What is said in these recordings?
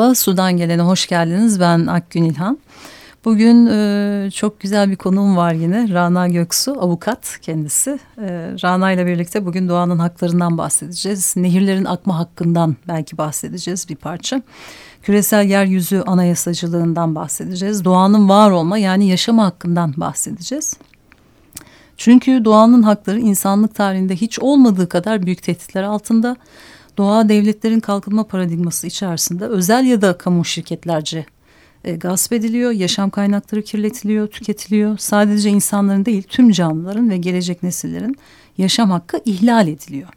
Merhaba, Sudan gelene hoş geldiniz. Ben Akgün İlhan. Bugün e, çok güzel bir konuğum var yine. Rana Göksu, avukat kendisi. E, Rana ile birlikte bugün doğanın haklarından bahsedeceğiz. Nehirlerin akma hakkından belki bahsedeceğiz bir parça. Küresel yeryüzü anayasacılığından bahsedeceğiz. Doğanın var olma yani yaşama hakkından bahsedeceğiz. Çünkü doğanın hakları insanlık tarihinde hiç olmadığı kadar büyük tehditler altında doğa devletlerin kalkınma paradigması içerisinde özel ya da kamu şirketlerce e, gasp ediliyor, yaşam kaynakları kirletiliyor, tüketiliyor. Sadece insanların değil tüm canlıların ve gelecek nesillerin yaşam hakkı ihlal ediliyor.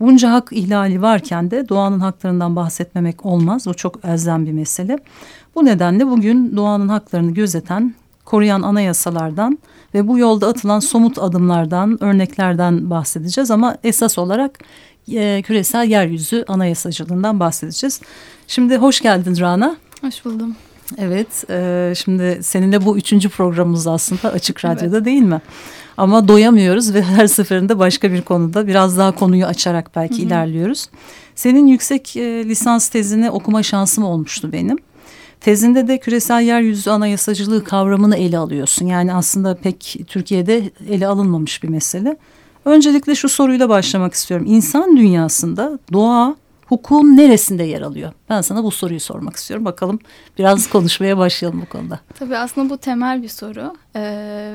Bunca hak ihlali varken de doğanın haklarından bahsetmemek olmaz. O çok elzem bir mesele. Bu nedenle bugün doğanın haklarını gözeten, koruyan anayasalardan ve bu yolda atılan somut adımlardan, örneklerden bahsedeceğiz. Ama esas olarak e, küresel yeryüzü anayasacılığından bahsedeceğiz. Şimdi hoş geldin Rana. Hoş buldum. Evet, e, şimdi seninle bu üçüncü programımız aslında Açık Radyo'da evet. değil mi? Ama doyamıyoruz ve her seferinde başka bir konuda biraz daha konuyu açarak belki Hı -hı. ilerliyoruz. Senin yüksek e, lisans tezini okuma şansım olmuştu benim. Tezinde de küresel yeryüzü anayasacılığı kavramını ele alıyorsun. Yani aslında pek Türkiye'de ele alınmamış bir mesele. Öncelikle şu soruyla başlamak istiyorum. İnsan dünyasında doğa hukukun neresinde yer alıyor? Ben sana bu soruyu sormak istiyorum. Bakalım biraz konuşmaya başlayalım bu konuda. Tabii aslında bu temel bir soru ee,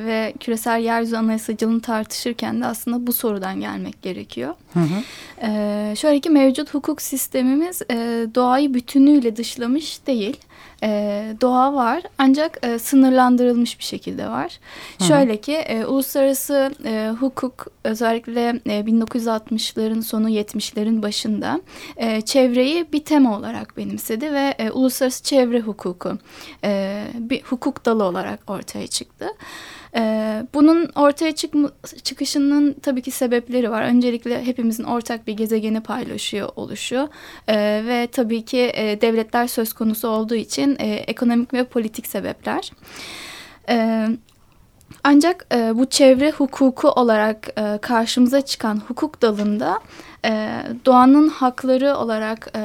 ve küresel yeryüzü anayasacılığını tartışırken de aslında bu sorudan gelmek gerekiyor. Hı hı. Ee, şöyle ki mevcut hukuk sistemimiz e, doğayı bütünüyle dışlamış değil e, doğa var ancak e, sınırlandırılmış bir şekilde var. Hı. Şöyle ki e, uluslararası e, hukuk özellikle e, 1960'ların sonu 70'lerin başında e, çevreyi bir tema olarak benimsedi ve e, uluslararası çevre hukuku e, bir hukuk dalı olarak ortaya çıktı. Ee, bunun ortaya çıkma, çıkışının tabii ki sebepleri var. Öncelikle hepimizin ortak bir gezegeni paylaşıyor oluşu ee, ve tabii ki e, devletler söz konusu olduğu için e, ekonomik ve politik sebepler. Ancak e, bu çevre hukuku olarak e, karşımıza çıkan hukuk dalında e, doğanın hakları olarak e,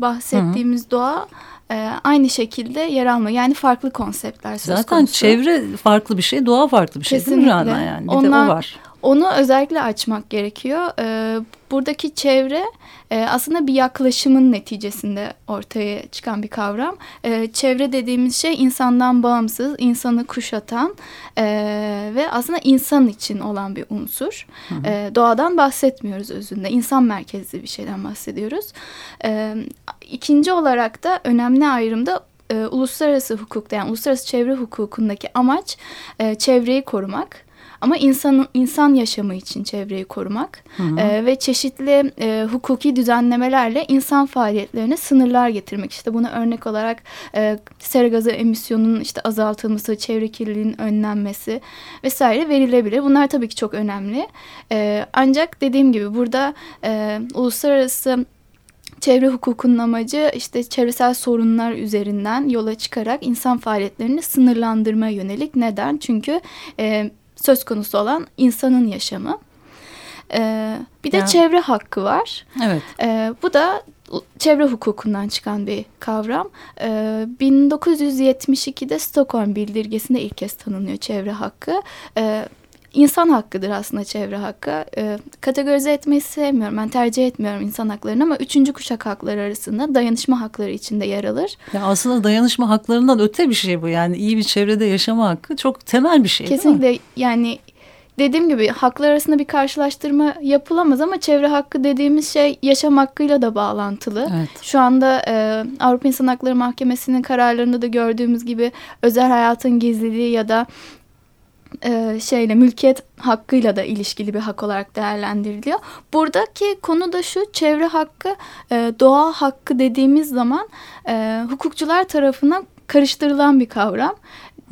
bahsettiğimiz Hı. doğa e, aynı şekilde yer alma. Yani farklı konseptler söz Zaten konusu. çevre farklı bir şey, doğa farklı bir şey Kesinlikle. değil mi Rana yani? Bir Onlar, de o var. Onu özellikle açmak gerekiyor. Ee, buradaki çevre e, aslında bir yaklaşımın neticesinde ortaya çıkan bir kavram. Ee, çevre dediğimiz şey insandan bağımsız, insanı kuşatan e, ve aslında insan için olan bir unsur. Hı hı. E, doğadan bahsetmiyoruz özünde. İnsan merkezli bir şeyden bahsediyoruz. E, ikinci olarak da önemli ayrımda e, uluslararası hukukta yani uluslararası çevre hukukundaki amaç e, çevreyi korumak. Ama insanın insan yaşamı için çevreyi korumak hı hı. E, ve çeşitli e, hukuki düzenlemelerle insan faaliyetlerine sınırlar getirmek. İşte buna örnek olarak e, sera gazı emisyonunun işte azaltılması, çevre kirliliğinin önlenmesi vesaire verilebilir. Bunlar tabii ki çok önemli. E, ancak dediğim gibi burada e, uluslararası çevre hukukunun amacı işte çevresel sorunlar üzerinden yola çıkarak insan faaliyetlerini sınırlandırma yönelik. Neden? Çünkü e, söz konusu olan insanın yaşamı. Ee, bir de yani. çevre hakkı var. Evet. Ee, bu da çevre hukukundan çıkan bir kavram. Ee, 1972'de Stockholm Bildirgesi'nde ilk kez tanınıyor çevre hakkı. Ee, insan hakkıdır aslında çevre hakkı. E, kategorize etmeyi sevmiyorum. Ben tercih etmiyorum insan haklarını ama üçüncü kuşak hakları arasında dayanışma hakları içinde yer alır. Ya aslında dayanışma haklarından öte bir şey bu. Yani iyi bir çevrede yaşama hakkı çok temel bir şey Kesinlikle yani dediğim gibi haklar arasında bir karşılaştırma yapılamaz ama çevre hakkı dediğimiz şey yaşam hakkıyla da bağlantılı. Evet. Şu anda e, Avrupa İnsan Hakları Mahkemesi'nin kararlarında da gördüğümüz gibi özel hayatın gizliliği ya da e, şeyle mülkiyet hakkıyla da ilişkili bir hak olarak değerlendiriliyor. Buradaki konu da şu çevre hakkı e, doğa hakkı dediğimiz zaman e, hukukçular tarafından karıştırılan bir kavram.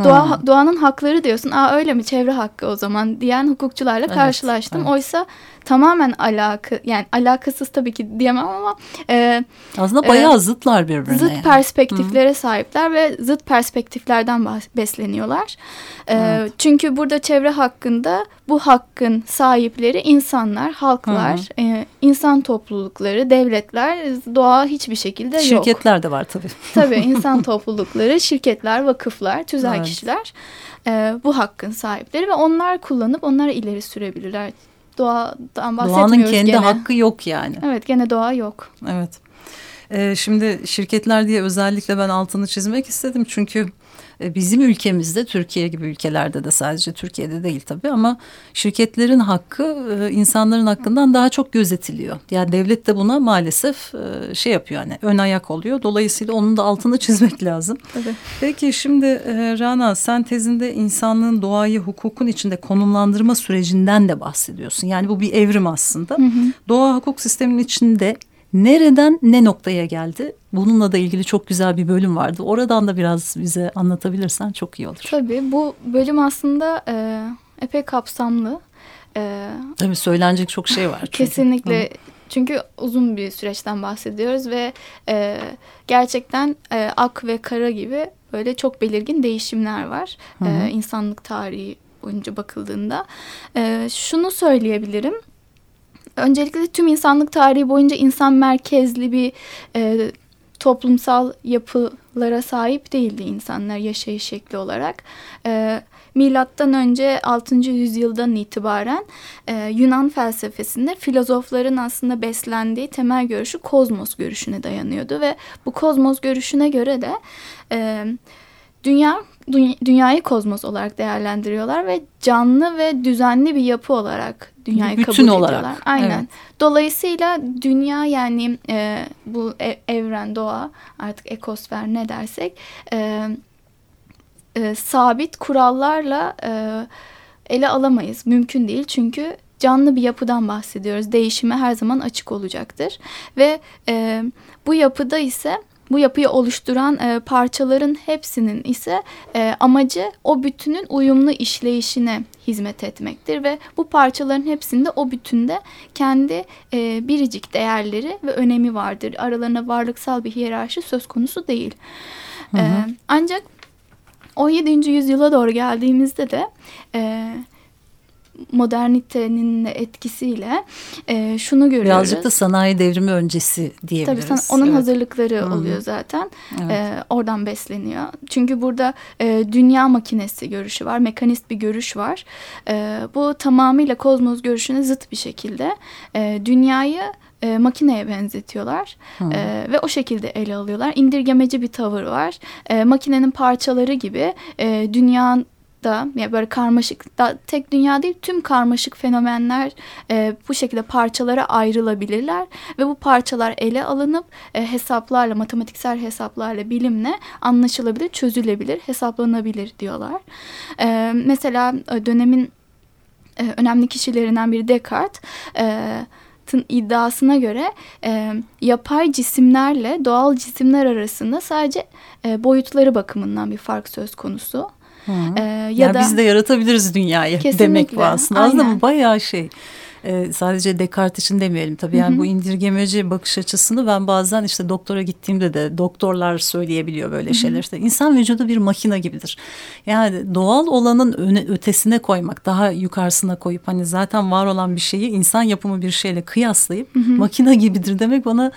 Doğa, doğanın hakları diyorsun. Aa öyle mi çevre hakkı o zaman diyen hukukçularla Evet, karşılaştım. evet. Oysa tamamen alaka yani alakasız tabii ki diyemem ama e, Aslında bayağı zıtlar birbirine. zıt yani. perspektiflere sahipler ve zıt perspektiflerden besleniyorlar. Ee, Evet. Çünkü burada çevre hakkında bu hakkın sahipleri insanlar, halklar, e, insan toplulukları, devletler, doğa hiçbir şekilde yok. Şirketler de var tabii. Tabii insan toplulukları, şirketler, vakıflar, tüzel Evet. kişiler e, bu hakkın sahipleri ve onlar kullanıp onlar ileri sürebilirler. Doğadan bahsetmiyoruz Doğanın kendi gene. hakkı yok yani. Evet gene doğa yok. Evet. Ee, şimdi şirketler diye özellikle ben altını çizmek istedim. Çünkü bizim ülkemizde Türkiye gibi ülkelerde de sadece Türkiye'de değil tabii ama şirketlerin hakkı e, insanların hakkından daha çok gözetiliyor. Yani devlet de buna maalesef e, şey yapıyor hani ön ayak oluyor. Dolayısıyla onun da altını çizmek lazım. Tabii. Peki şimdi e, Rana sen tezinde insanlığın doğayı hukukun içinde konumlandırma sürecinden de bahsediyorsun. Yani bu bir evrim aslında. Doğa hukuk sisteminin içinde nereden ne noktaya geldi? Bununla da ilgili çok güzel bir bölüm vardı. Oradan da biraz bize anlatabilirsen çok iyi olur. Tabii bu bölüm aslında e, epey kapsamlı. E, Tabii söylenecek çok şey var. Çünkü. kesinlikle çünkü uzun bir süreçten bahsediyoruz ve e, gerçekten e, ak ve kara gibi böyle çok belirgin değişimler var e, insanlık tarihi boyunca bakıldığında. E, şunu söyleyebilirim. Öncelikle tüm insanlık tarihi boyunca insan merkezli bir e, toplumsal yapılara sahip değildi insanlar yaşayış şekli olarak. E, Milattan önce 6. yüzyıldan itibaren e, Yunan felsefesinde filozofların aslında beslendiği temel görüşü kozmos görüşüne dayanıyordu ve bu kozmos görüşüne göre de e, dünya dü- dünyayı kozmos olarak değerlendiriyorlar ve canlı ve düzenli bir yapı olarak dünyayı bütün kabul olarak, ediyorlar. Aynen. evet. Dolayısıyla dünya yani e, bu e- evren, doğa artık ekosfer ne dersek e, e, sabit kurallarla e, ele alamayız. Mümkün değil çünkü canlı bir yapıdan bahsediyoruz. Değişime her zaman açık olacaktır. Ve e, bu yapıda ise bu yapıyı oluşturan e, parçaların hepsinin ise e, amacı o bütünün uyumlu işleyişine hizmet etmektir ve bu parçaların hepsinde o bütünde kendi e, biricik değerleri ve önemi vardır. Aralarında varlıksal bir hiyerarşi söz konusu değil. E, ancak 17. yüzyıla doğru geldiğimizde de e, modernitenin etkisiyle e, şunu görüyoruz. Birazcık da sanayi devrimi öncesi Tabii diyebiliriz. san- onun Evet. hazırlıkları Hı hı. oluyor zaten. Evet. E, oradan besleniyor. Çünkü burada e, dünya makinesi görüşü var, mekanist bir görüş var. E, bu tamamıyla kozmos görüşüne zıt bir şekilde e, dünyayı e, makineye benzetiyorlar E, ve o şekilde ele alıyorlar. İndirgemeci bir tavır var. E, makinenin parçaları gibi e, dünyanın da yani böyle karmaşık da tek dünya değil tüm karmaşık fenomenler e, bu şekilde parçalara ayrılabilirler ve bu parçalar ele alınıp e, hesaplarla matematiksel hesaplarla bilimle anlaşılabilir çözülebilir hesaplanabilir diyorlar. E, mesela e, dönemin e, önemli kişilerinden biri Descartes e, tın iddiasına göre e, yapay cisimlerle doğal cisimler arasında sadece e, boyutları bakımından bir fark söz konusu. Hı. E, ya yani da biz de yaratabiliriz dünyayı Kesinlikle, demek bu aslında. Aslında aynen. bu bayağı şey. Ee, sadece Descartes için demeyelim tabii. Yani bu indirgemeci bakış açısını ben bazen işte doktora gittiğimde de doktorlar söyleyebiliyor böyle şeyler. İşte insan vücudu bir makine gibidir. Yani doğal olanın öne, ötesine koymak, daha yukarısına koyup hani zaten var olan bir şeyi insan yapımı bir şeyle kıyaslayıp makine gibidir demek bana e,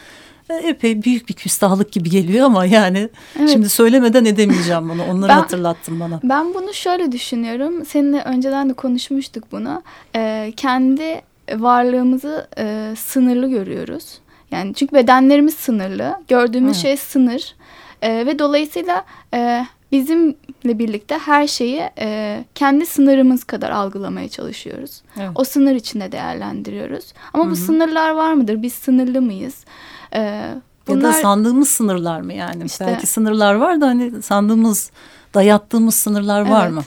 epey büyük bir küstahlık gibi geliyor ama yani Evet. şimdi söylemeden edemeyeceğim bunu. Onları Ben- hatırlattın bana. Ben bunu şöyle düşünüyorum. Seninle önceden de konuşmuştuk bunu. Ee, kendi varlığımızı e, sınırlı görüyoruz. Yani çünkü bedenlerimiz sınırlı. Gördüğümüz Evet. şey sınır. Ee, ve dolayısıyla e, bizimle birlikte her şeyi e, kendi sınırımız kadar algılamaya çalışıyoruz. Evet. O sınır içinde değerlendiriyoruz. Ama Hı-hı. bu sınırlar var mıdır? Biz sınırlı mıyız? E, bunlar, ya da sandığımız sınırlar mı yani? Işte, Belki sınırlar var da hani sandığımız, dayattığımız sınırlar var evet. mı?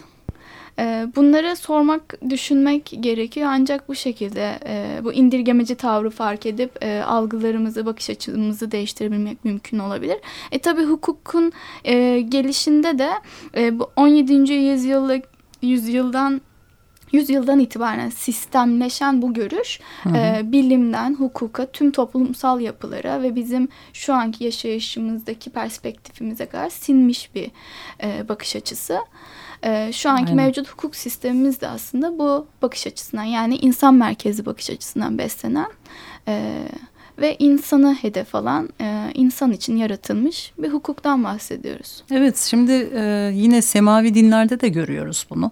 Bunları sormak, düşünmek gerekiyor. Ancak bu şekilde bu indirgemeci tavrı fark edip algılarımızı, bakış açımızı değiştirebilmek mümkün olabilir. E tabi hukukun gelişinde de bu 17. yüzyıllık yüzyıldan yüzyıldan itibaren sistemleşen bu görüş hı hı. E, bilimden hukuka tüm toplumsal yapılara ve bizim şu anki yaşayışımızdaki perspektifimize kadar sinmiş bir e, bakış açısı. E, şu anki Aynen. mevcut hukuk sistemimiz de aslında bu bakış açısından yani insan merkezli bakış açısından beslenen e, ve insanı hedef alan e, insan için yaratılmış bir hukuktan bahsediyoruz. Evet şimdi e, yine semavi dinlerde de görüyoruz bunu.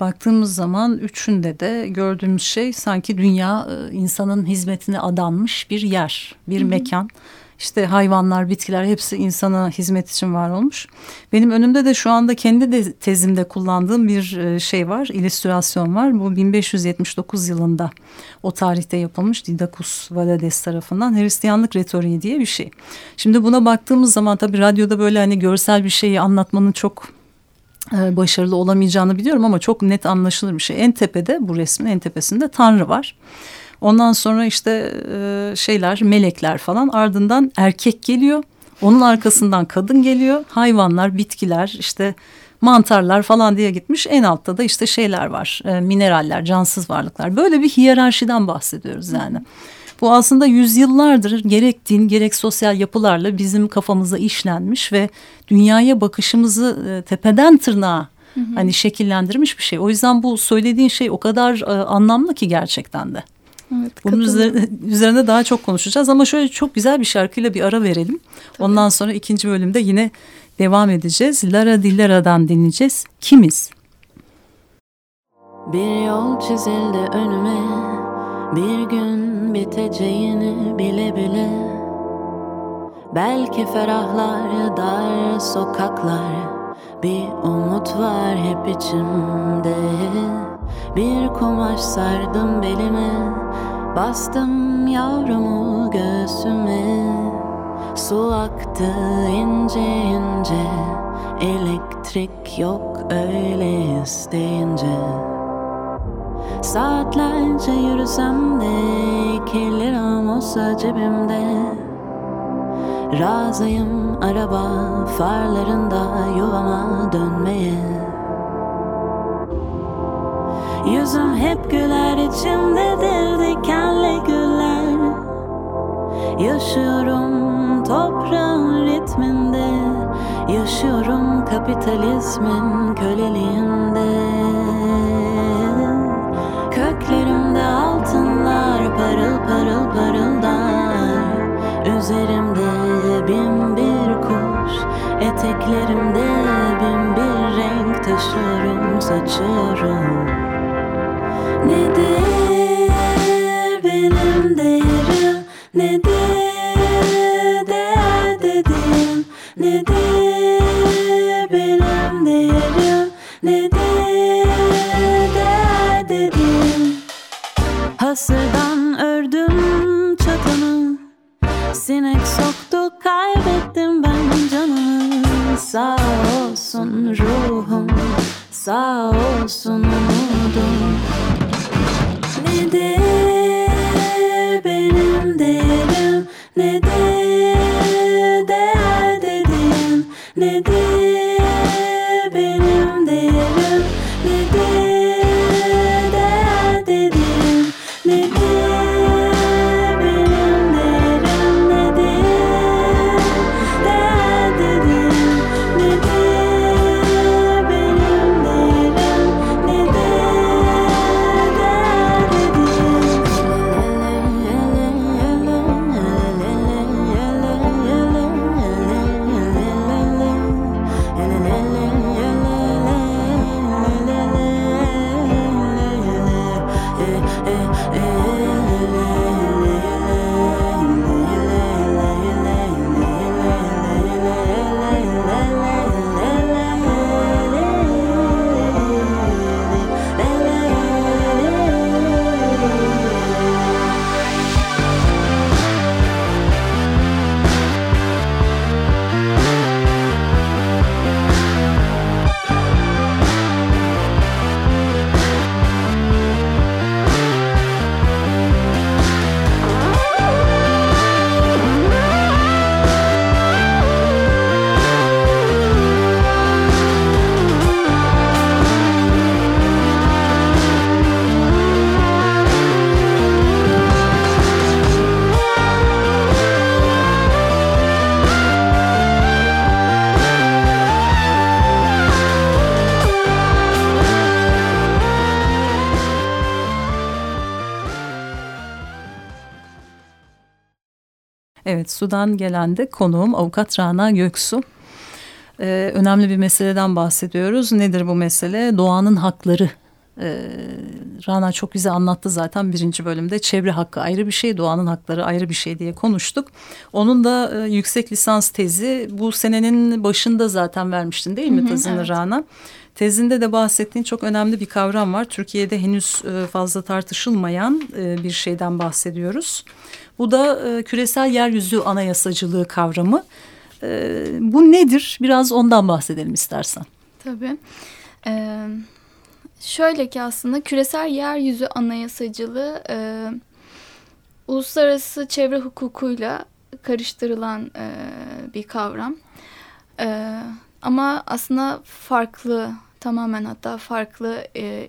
Baktığımız zaman üçünde de gördüğümüz şey sanki dünya e, insanın hizmetine adanmış bir yer, bir Hı -hı. mekan. İşte hayvanlar, bitkiler hepsi insana hizmet için var olmuş. Benim önümde de şu anda kendi de tezimde kullandığım bir e, şey var, illüstrasyon var. Bu 1579 yılında o tarihte yapılmış Didacus Valades tarafından Hristiyanlık retoriği diye bir şey. Şimdi buna baktığımız zaman tabii radyoda böyle hani görsel bir şeyi anlatmanın çok başarılı olamayacağını biliyorum ama çok net anlaşılır bir şey. En tepede bu resmin en tepesinde Tanrı var. Ondan sonra işte e, şeyler melekler falan ardından erkek geliyor. Onun arkasından kadın geliyor. Hayvanlar, bitkiler işte mantarlar falan diye gitmiş. En altta da işte şeyler var. E, mineraller, cansız varlıklar. Böyle bir hiyerarşiden bahsediyoruz yani. Bu aslında yüzyıllardır gerek din gerek sosyal yapılarla bizim kafamıza işlenmiş ve dünyaya bakışımızı e, tepeden tırnağa Hı hı. hani şekillendirmiş bir şey. O yüzden bu söylediğin şey o kadar e, anlamlı ki gerçekten de. Evet, Bunun üzerine, üzerine daha çok konuşacağız ama şöyle çok güzel bir şarkıyla bir ara verelim. Tabii. Ondan sonra ikinci bölümde yine devam edeceğiz. Lara Dillara'dan dinleyeceğiz. Kimiz? Bir yol çizildi önüme Bir gün biteceğini bile bile. Belki ferahlar dar sokaklar. Bir umut var hep içimde. Bir kumaş sardım belime. Bastım yavrumu göğsüme. Su aktı ince ince. Elektrik yok öyle isteyince Saatlerce yürüsem de iki liram olsa cebimde. Razıyım araba farlarında yuvama dönmeye. Yüzüm hep güler içimdedir dikenli güller. Yaşıyorum toprağın ritminde Yaşıyorum kapitalizmin köleliğinde parıl parıl parıldar. Üzerimde bin bir kuş Eteklerimde bin bir renk taşıyorum saçıyorum Nedir benim değerim? Nedir değer dediğim? Nedir So. Evet, Sudan gelen de konuğum avukat Rana Göksu. Ee, önemli bir meseleden bahsediyoruz. Nedir bu mesele? Doğanın hakları. Ee, Rana çok güzel anlattı zaten birinci bölümde. Çevre hakkı ayrı bir şey, doğanın hakları ayrı bir şey diye konuştuk. Onun da e, yüksek lisans tezi bu senenin başında zaten vermiştin değil mi Hı hı, tezini evet. Rana? Tezinde de bahsettiğin çok önemli bir kavram var. Türkiye'de henüz e, fazla tartışılmayan e, bir şeyden bahsediyoruz. Bu da e, küresel yeryüzü anayasacılığı kavramı. E, bu nedir? Biraz ondan bahsedelim istersen. Tabii. Ee, şöyle ki aslında küresel yeryüzü anayasacılığı e, uluslararası çevre hukukuyla karıştırılan e, bir kavram. E, ama aslında farklı, tamamen hatta farklı e,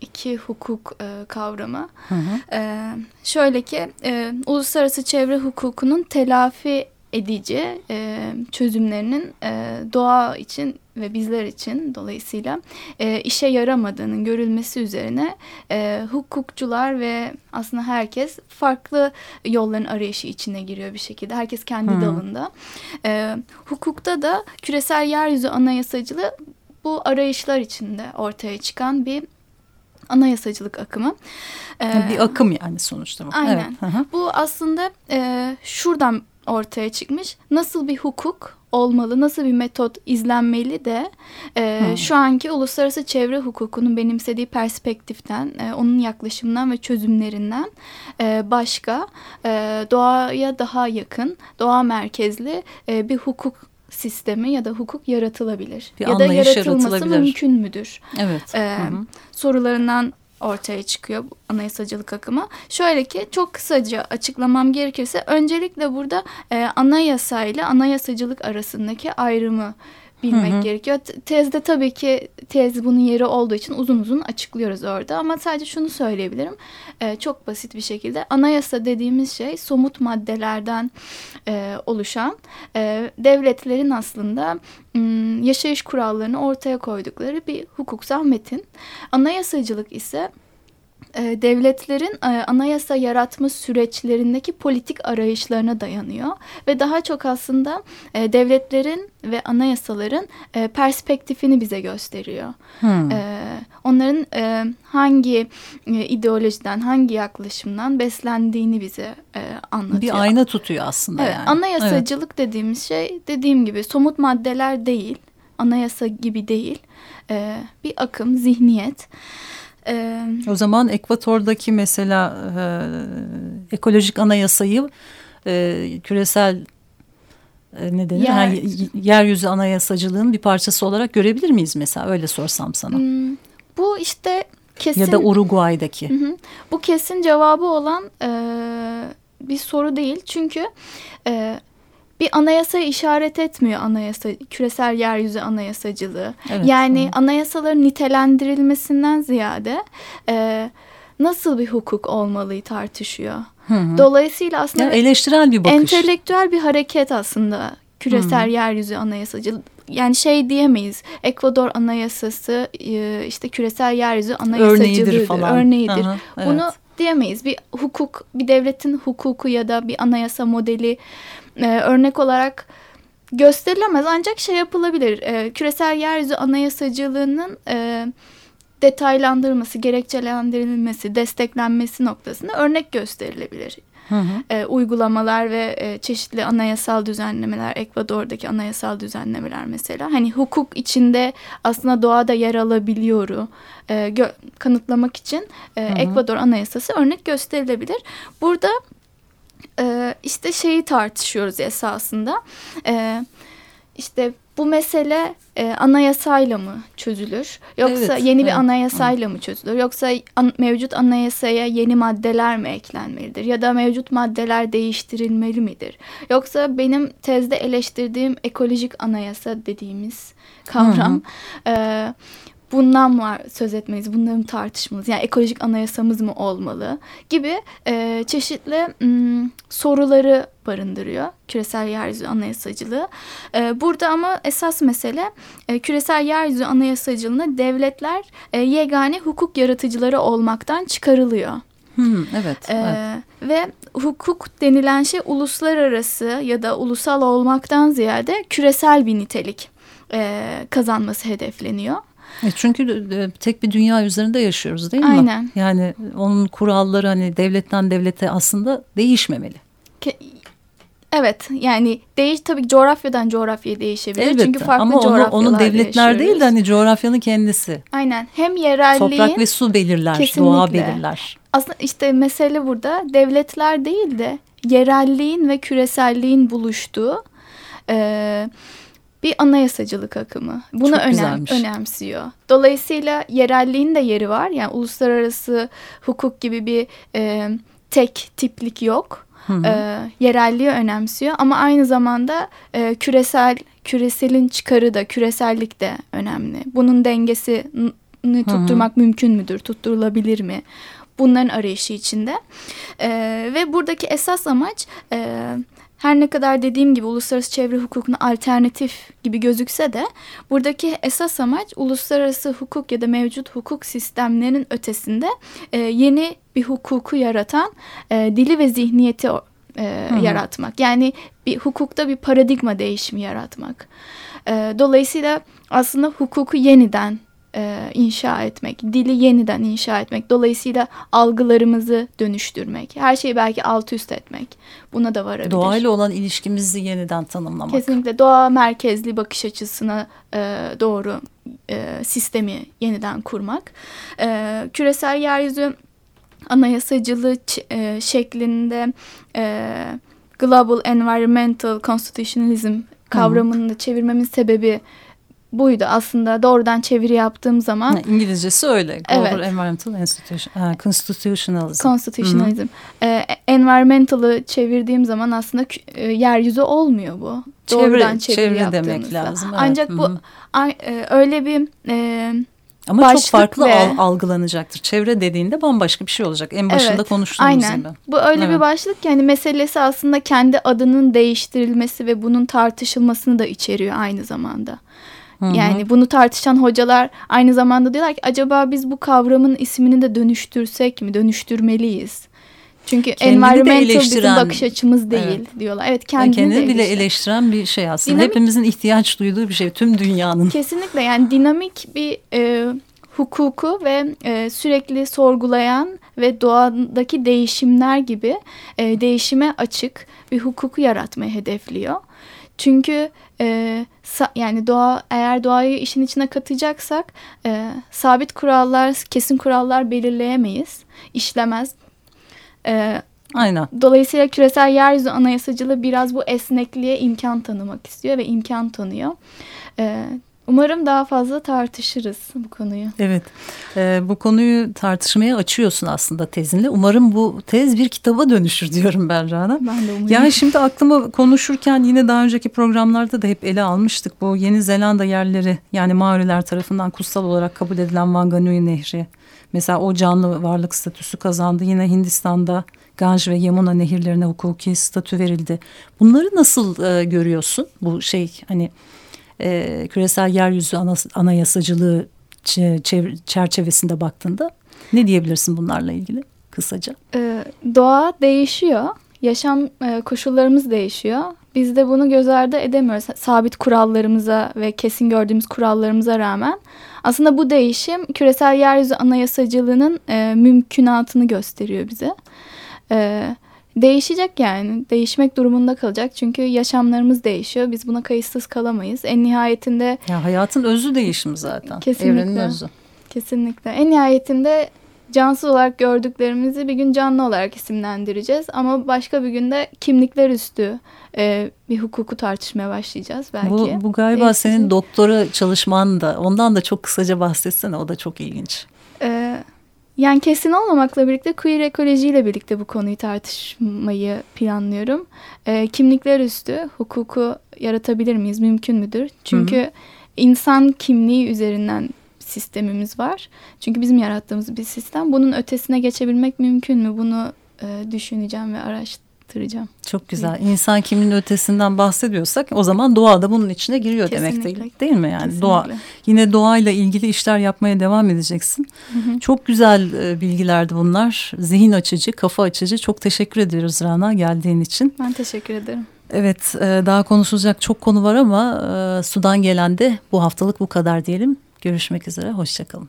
iki hukuk e, kavramı. Hı hı. Ee, şöyle ki e, uluslararası çevre hukukunun telafi edici e, çözümlerinin e, doğa için ve bizler için dolayısıyla e, işe yaramadığının görülmesi üzerine e, hukukçular ve aslında herkes farklı yolların arayışı içine giriyor bir şekilde. Herkes kendi Hı. dalında. E, hukukta da küresel yeryüzü anayasacılığı bu arayışlar içinde ortaya çıkan bir anayasacılık akımı. Ee, bir akım yani sonuçta bu. aynen. Evet. Bu aslında e, şuradan ortaya çıkmış. Nasıl bir hukuk olmalı, nasıl bir metot izlenmeli de e, şu anki uluslararası çevre hukukunun benimsediği perspektiften, e, onun yaklaşımından ve çözümlerinden e, başka, e, doğaya daha yakın, doğa merkezli e, bir hukuk sistemi ya da hukuk yaratılabilir. Bir ya da yaratılması mümkün müdür? Evet. Ee, Hı hı. sorularından ortaya çıkıyor anayasacılık akımı. Şöyle ki çok kısaca açıklamam gerekirse öncelikle burada e, anayasa ile anayasacılık arasındaki ayrımı bilmek Hı hı. gerekiyor. Te- Tezde tabii ki tez bunun yeri olduğu için uzun uzun açıklıyoruz orada ama sadece şunu söyleyebilirim. E, çok basit bir şekilde anayasa dediğimiz şey somut maddelerden e, oluşan e, devletlerin aslında yaşayış kurallarını ortaya koydukları bir hukuksal metin. Anayasacılık ise devletlerin e, anayasa yaratma süreçlerindeki politik arayışlarına dayanıyor ve daha çok aslında e, devletlerin ve anayasaların e, perspektifini bize gösteriyor. E, onların e, hangi e, ideolojiden, hangi yaklaşımdan beslendiğini bize e, anlatıyor. bir ayna tutuyor aslında Evet, yani. anayasacılık dediğimiz şey dediğim gibi somut maddeler değil, anayasa gibi değil, e, bir akım, zihniyet. E, O zaman Ekvator'daki mesela e, ekolojik anayasayı e, küresel ne denir? Yer- Ha, y- yeryüzü anayasacılığın bir parçası olarak görebilir miyiz mesela? Öyle sorsam sana. hmm, bu işte kesin Ya da Uruguay'daki. Hı hı. bu kesin cevabı olan e, bir soru değil çünkü e, bir anayasa işaret etmiyor anayasa küresel yeryüzü anayasacılığı. Evet, yani hı. anayasaların nitelendirilmesinden ziyade e, nasıl bir hukuk olmalıyı tartışıyor. Hı hı. Dolayısıyla aslında Ya eleştirel bir bakış. entelektüel bir hareket aslında küresel yeryüzü anayasacılığı. Yani şey diyemeyiz. Ekvador anayasası e, işte küresel yeryüzü anayasacılığıdır. Örneğidir falan. Örneğidir. Hı hı, evet. Bunu diyemeyiz. Bir hukuk, bir devletin hukuku ya da bir anayasa modeli e, örnek olarak gösterilemez. Ancak şey yapılabilir. E, küresel yeryüzü anayasacılığının e, detaylandırılması, gerekçelendirilmesi, desteklenmesi noktasında örnek gösterilebilir. Hı hı. E, uygulamalar ve e, çeşitli anayasal düzenlemeler, Ekvador'daki anayasal düzenlemeler mesela. Hani hukuk içinde aslında doğada yer alabiliyoru e, kanıtlamak için e, Ekvador anayasası örnek gösterilebilir. Burada e, işte şeyi tartışıyoruz esasında. E, işte bu mesele e, anayasayla mı çözülür? Yoksa Evet, yeni bir evet. anayasayla mı çözülür? Yoksa an- mevcut anayasaya yeni maddeler mi eklenmelidir? Ya da mevcut maddeler değiştirilmeli midir? Yoksa benim tezde eleştirdiğim ekolojik anayasa dediğimiz kavram e, bundan var söz etmeliyiz, bunları mı tartışmalıyız? Yani ekolojik anayasamız mı olmalı gibi e, çeşitli m, soruları barındırıyor küresel yeryüzü anayasacılığı. E, burada ama esas mesele e, küresel yeryüzü anayasacılığına devletler e, yegane hukuk yaratıcıları olmaktan çıkarılıyor. Hmm, evet, Ee, evet. Ve hukuk denilen şey uluslararası ya da ulusal olmaktan ziyade küresel bir nitelik e, kazanması hedefleniyor. E çünkü e, tek bir dünya üzerinde yaşıyoruz değil mi? Aynen. Yani onun kuralları hani devletten devlete aslında değişmemeli. Ke- Evet yani değiş tabii ki coğrafyadan coğrafyaya değişebilir. Elbette Çünkü farklı ama onu, onu devletler değil de yaşıyoruz. hani coğrafyanın kendisi. Aynen hem yerelliğin Toprak ve su belirler, doğa Kesinlikle. belirler. aslında işte mesele burada devletler değil de yerelliğin ve küreselliğin buluştuğu e, bir anayasacılık akımı. Bunu Çok önem, güzelmiş. önemsiyor. Dolayısıyla yerelliğin de yeri var. Yani uluslararası hukuk gibi bir e, tek tiplik yok. Hı hı. E, yerelliği önemsiyor ama aynı zamanda e, küresel küreselin çıkarı da küresellik de önemli. Bunun dengesini tutturmak mümkün müdür? Tutturulabilir mi? Bunların arayışı içinde. E, ve buradaki esas amaç e, her ne kadar dediğim gibi uluslararası çevre hukukuna alternatif gibi gözükse de buradaki esas amaç uluslararası hukuk ya da mevcut hukuk sistemlerinin ötesinde e, yeni bir hukuku yaratan e, dili ve zihniyeti e, yaratmak. Yani bir hukukta bir paradigma değişimi yaratmak. E, dolayısıyla aslında hukuku yeniden e, inşa etmek, dili yeniden inşa etmek, dolayısıyla algılarımızı dönüştürmek, her şeyi belki alt üst etmek. Buna da varabilir. Doğayla olan ilişkimizi yeniden tanımlamak. Kesinlikle doğa merkezli bakış açısına e, doğru e, sistemi yeniden kurmak. E, küresel yeryüzü anayasacılığı e, şeklinde e, Global Environmental Constitutionalism kavramını da çevirmemin sebebi buydu. Aslında doğrudan çeviri yaptığım zaman Ha, İngilizcesi öyle. Global Evet. Environmental Institution, ha, Constitutionalism. Constitutionalism. E, environmental'ı çevirdiğim zaman aslında e, yeryüzü olmuyor bu. Çevre- Doğrudan çeviri demek yaptığımızda. lazım, evet. Ancak Hı bu hı. e, öyle bir e, Ama çok başlık farklı ve- al- algılanacaktır. Çevre dediğinde bambaşka bir şey olacak. En başında Evet, konuştuğumuz aynen. gibi. Bu öyle Evet. bir başlık ki hani meselesi aslında kendi adının değiştirilmesi ve bunun tartışılmasını da içeriyor aynı zamanda. Hı hı. Yani bunu tartışan hocalar aynı zamanda diyorlar ki acaba biz bu kavramın ismini de dönüştürsek mi? Dönüştürmeliyiz. Çünkü Kendini environmental bizim bakış açımız değil diyorlar. Evet kendini, kendini, de bile eleştiren. eleştiren bir şey aslında. Dinamik- Hepimizin ihtiyaç duyduğu bir şey. Tüm dünyanın. Kesinlikle yani dinamik bir e, hukuku ve e, sürekli sorgulayan ve doğadaki değişimler gibi e, değişime açık bir hukuku yaratmayı hedefliyor. Çünkü e, sa- yani doğa eğer doğayı işin içine katacaksak e, sabit kurallar, kesin kurallar belirleyemeyiz, işlemez. E, Aynen. Dolayısıyla küresel yeryüzü anayasacılığı biraz bu esnekliğe imkan tanımak istiyor ve imkan tanıyor. Ee, umarım daha fazla tartışırız bu konuyu. Evet. Ee, bu konuyu tartışmaya açıyorsun aslında tezinle. Umarım bu tez bir kitaba dönüşür diyorum ben Rana. Ben de umuyorum. Yani şimdi aklıma konuşurken yine daha önceki programlarda da hep ele almıştık. Bu Yeni Zelanda yerleri yani Maoriler tarafından kutsal olarak kabul edilen Wanganui Nehri. Mesela o canlı varlık statüsü kazandı. Yine Hindistan'da Ganj ve Yamuna nehirlerine hukuki statü verildi. Bunları nasıl e, görüyorsun? Bu şey hani e, küresel yeryüzü anas- anayasacılığı çe- çev- çerçevesinde baktığında ne diyebilirsin bunlarla ilgili kısaca? Ee, doğa değişiyor. Yaşam e, koşullarımız değişiyor. Biz de bunu göz ardı edemiyoruz. Sabit kurallarımıza ve kesin gördüğümüz kurallarımıza rağmen. Aslında bu değişim küresel yeryüzü anayasacılığının e, mümkünatını gösteriyor bize. E, değişecek yani. Değişmek durumunda kalacak. Çünkü yaşamlarımız değişiyor. Biz buna kayıtsız kalamayız. En nihayetinde Ya hayatın özü değişim zaten. Kesinlikle. Evrenin özü. Kesinlikle. En nihayetinde cansız olarak gördüklerimizi bir gün canlı olarak isimlendireceğiz. Ama başka bir günde kimlikler üstü e, bir hukuku tartışmaya başlayacağız belki. Bu, bu galiba Değişecek. senin doktora çalışman da ondan da çok kısaca bahsetsene o da çok ilginç. Ee, yani kesin olmamakla birlikte queer ekolojiyle birlikte bu konuyu tartışmayı planlıyorum. Ee, kimlikler üstü hukuku yaratabilir miyiz? Mümkün müdür? Çünkü insan kimliği üzerinden sistemimiz var. Çünkü bizim yarattığımız bir sistem. Bunun ötesine geçebilmek mümkün mü? Bunu e, düşüneceğim ve aktaracağım. Çok güzel. İnsan kimliğinin ötesinden bahsediyorsak o zaman doğa da bunun içine giriyor Kesinlikle. demek değil, değil mi? Yani Kesinlikle. doğa yine doğayla ilgili işler yapmaya devam edeceksin. Çok güzel e, bilgilerdi bunlar. Zihin açıcı, kafa açıcı. Çok teşekkür ediyoruz Rana geldiğin için. Ben teşekkür ederim. Evet, e, daha konuşulacak çok konu var ama e, sudan gelen de bu haftalık bu kadar diyelim. Görüşmek üzere, hoşçakalın.